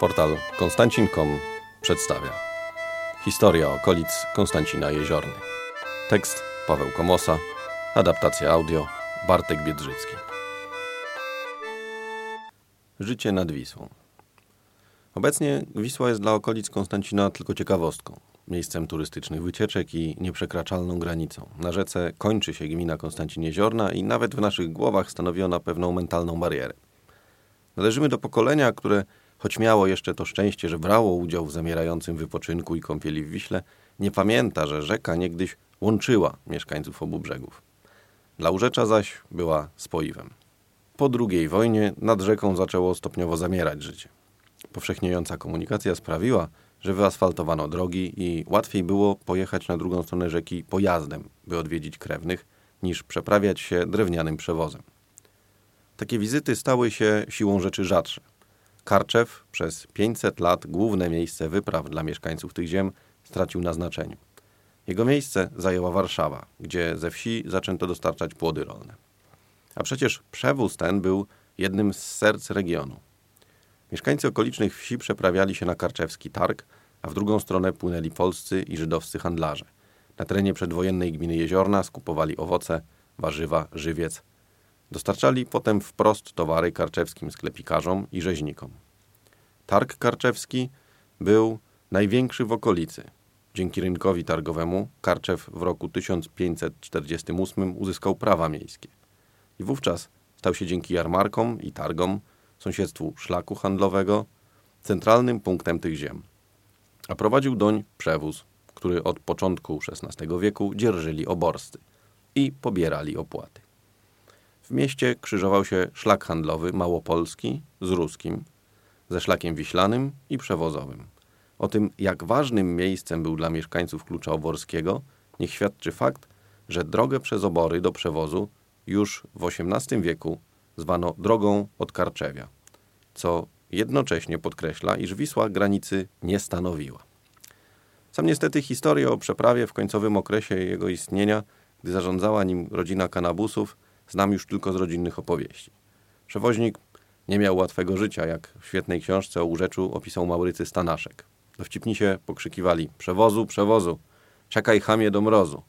Portal Konstancin.com przedstawia Historia okolic Konstancina Jeziorny. Tekst Paweł Komosa, adaptacja audio Bartek Biedrzycki. Życie nad Wisłą. Obecnie Wisła jest dla okolic Konstancina tylko ciekawostką, miejscem turystycznych wycieczek i nieprzekraczalną granicą. Na rzece kończy się gmina Konstancin Jeziorna i nawet w naszych głowach stanowi ona pewną mentalną barierę. Należymy do pokolenia, które choć miało jeszcze to szczęście, że brało udział w zamierającym wypoczynku i kąpieli w Wiśle, nie pamięta, że rzeka niegdyś łączyła mieszkańców obu brzegów. Dla Urzecza zaś była spoiwem. Po II wojnie nad rzeką zaczęło stopniowo zamierać życie. Powszechniejąca komunikacja sprawiła, że wyasfaltowano drogi i łatwiej było pojechać na drugą stronę rzeki pojazdem, by odwiedzić krewnych, niż przeprawiać się drewnianym przewozem. Takie wizyty stały się siłą rzeczy rzadsze. Karczew przez 500 lat główne miejsce wypraw dla mieszkańców tych ziem stracił na znaczeniu. Jego miejsce zajęła Warszawa, gdzie ze wsi zaczęto dostarczać płody rolne. A przecież przewóz ten był jednym z serc regionu. Mieszkańcy okolicznych wsi przeprawiali się na karczewski targ, a w drugą stronę płynęli polscy i żydowscy handlarze. Na terenie przedwojennej gminy Jeziorna skupowali owoce, warzywa, żywiec, Dostarczali potem wprost towary karczewskim sklepikarzom i rzeźnikom. Targ karczewski był największy w okolicy. Dzięki rynkowi targowemu Karczew w roku 1548 uzyskał prawa miejskie. I wówczas stał się dzięki jarmarkom i targom, sąsiedztwu szlaku handlowego, centralnym punktem tych ziem. A prowadził doń przewóz, który od początku XVI wieku dzierżyli oborscy i pobierali opłaty. W mieście krzyżował się szlak handlowy małopolski z ruskim, ze szlakiem wiślanym i przewozowym. O tym, jak ważnym miejscem był dla mieszkańców Klucza Oborskiego, niech świadczy fakt, że drogę przez obory do przewozu już w XVIII wieku zwano drogą od Karczewia, co jednocześnie podkreśla, iż Wisła granicy nie stanowiła. Sam niestety historię o przeprawie w końcowym okresie jego istnienia, gdy zarządzała nim rodzina kanabusów, znam już tylko z rodzinnych opowieści. Przewoźnik nie miał łatwego życia, jak w świetnej książce o Urzeczu opisał Maurycy Stanaszek. Dowcipnisie pokrzykiwali przewozu, przewozu, czekaj chamie do mrozu.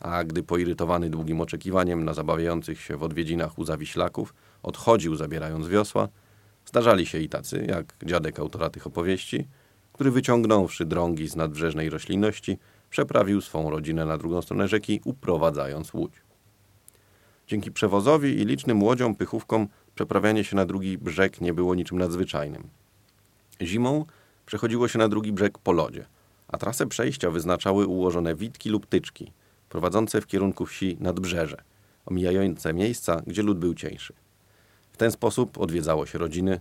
A gdy poirytowany długim oczekiwaniem na zabawiających się w odwiedzinach u zawiślaków odchodził zabierając wiosła, zdarzali się i tacy, jak dziadek autora tych opowieści, który wyciągnąwszy drągi z nadbrzeżnej roślinności, przeprawił swą rodzinę na drugą stronę rzeki, uprowadzając łódź. Dzięki przewozowi i licznym łodziom, pychówkom przeprawianie się na drugi brzeg nie było niczym nadzwyczajnym. Zimą przechodziło się na drugi brzeg po lodzie, a trasę przejścia wyznaczały ułożone witki lub tyczki, prowadzące w kierunku wsi nadbrzeże, omijające miejsca, gdzie lód był cieńszy. W ten sposób odwiedzało się rodziny.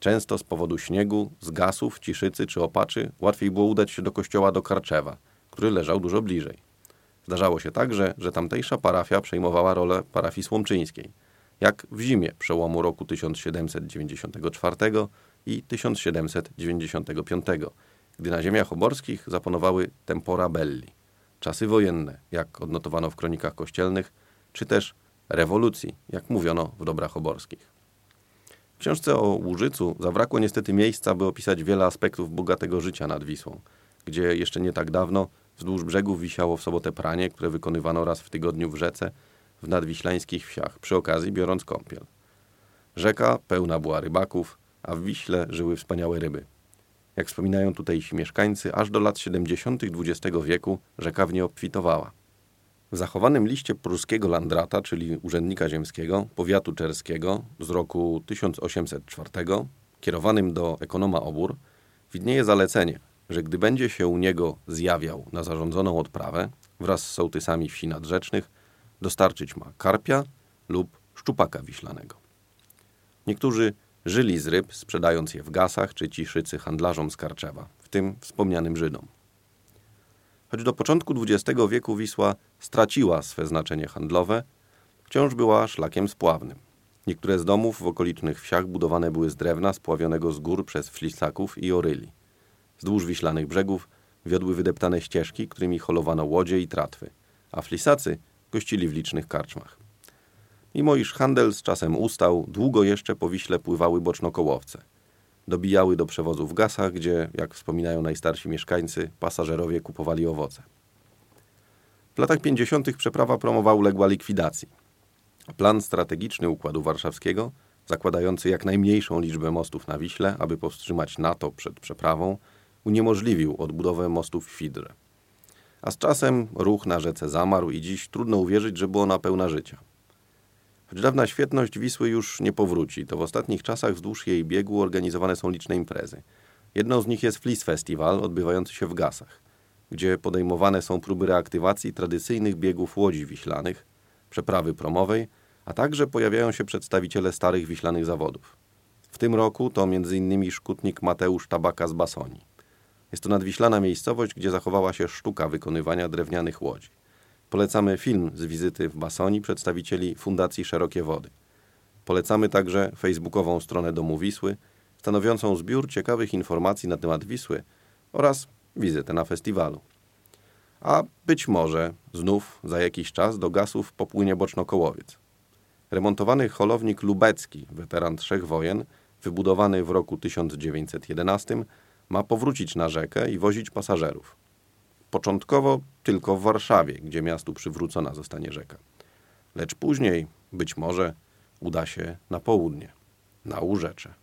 Często z powodu śniegu, zgasów, ciszycy czy opaczy łatwiej było udać się do kościoła do Karczewa, który leżał dużo bliżej. Zdarzało się także, że tamtejsza parafia przejmowała rolę parafii słomczyńskiej, jak w zimie przełomu roku 1794 i 1795, gdy na ziemiach oborskich zapanowały tempora belli, czasy wojenne, jak odnotowano w kronikach kościelnych, czy też rewolucji, jak mówiono w dobrach oborskich. W książce o Łużycu zabrakło niestety miejsca, by opisać wiele aspektów bogatego życia nad Wisłą, gdzie jeszcze nie tak dawno Wzdłuż brzegów wisiało w sobotę pranie, które wykonywano raz w tygodniu w rzece w nadwiślańskich wsiach, przy okazji biorąc kąpiel. Rzeka pełna była rybaków, a w Wiśle żyły wspaniałe ryby. Jak wspominają tutejsi mieszkańcy, aż do lat 70. XX wieku rzeka w nie obfitowała. W zachowanym liście pruskiego landrata, czyli urzędnika ziemskiego, powiatu czerskiego z roku 1804, kierowanym do ekonoma obór, widnieje zalecenie, że gdy będzie się u niego zjawiał na zarządzoną odprawę wraz z sołtysami wsi nadrzecznych, dostarczyć ma karpia lub szczupaka wiślanego. Niektórzy żyli z ryb, sprzedając je w gasach czy ciszycy handlarzom z Karczewa, w tym wspomnianym Żydom. Choć do początku XX wieku Wisła straciła swe znaczenie handlowe, wciąż była szlakiem spławnym. Niektóre z domów w okolicznych wsiach budowane były z drewna spławionego z gór przez flisaków i oryli. Wzdłuż wiślanych brzegów wiodły wydeptane ścieżki, którymi holowano łodzie i tratwy, a flisacy gościli w licznych karczmach. Mimo iż handel z czasem ustał, długo jeszcze po Wiśle pływały bocznokołowce. dobijały do przewozu w gasach, gdzie, jak wspominają najstarsi mieszkańcy, pasażerowie kupowali owoce. W latach 50. przeprawa promowa uległa likwidacji. Plan strategiczny Układu Warszawskiego, zakładający jak najmniejszą liczbę mostów na Wiśle, aby powstrzymać NATO przed przeprawą, uniemożliwił odbudowę mostów w Fidrze. A z czasem ruch na rzece zamarł i dziś trudno uwierzyć, że była ona pełna życia. Choć dawna świetność Wisły już nie powróci, to w ostatnich czasach wzdłuż jej biegu organizowane są liczne imprezy. Jedną z nich jest Fleece Festival, odbywający się w Gasach, gdzie podejmowane są próby reaktywacji tradycyjnych biegów łodzi wiślanych, przeprawy promowej, a także pojawiają się przedstawiciele starych wiślanych zawodów. W tym roku to m.in. szkutnik Mateusz Tabaka z Basoni. Jest to nadwiślana miejscowość, gdzie zachowała się sztuka wykonywania drewnianych łodzi. Polecamy film z wizyty w Basoni przedstawicieli Fundacji Szerokie Wody. Polecamy także facebookową stronę Domu Wisły, stanowiącą zbiór ciekawych informacji na temat Wisły oraz wizytę na festiwalu. A być może znów za jakiś czas do gasów popłynie Boczno-Kołowiec. Remontowany holownik lubecki, weteran trzech wojen, wybudowany w roku 1911, ma powrócić na rzekę i wozić pasażerów. Początkowo tylko w Warszawie, gdzie miastu przywrócona zostanie rzeka. Lecz później, być może, uda się na południe, na Łórzecze.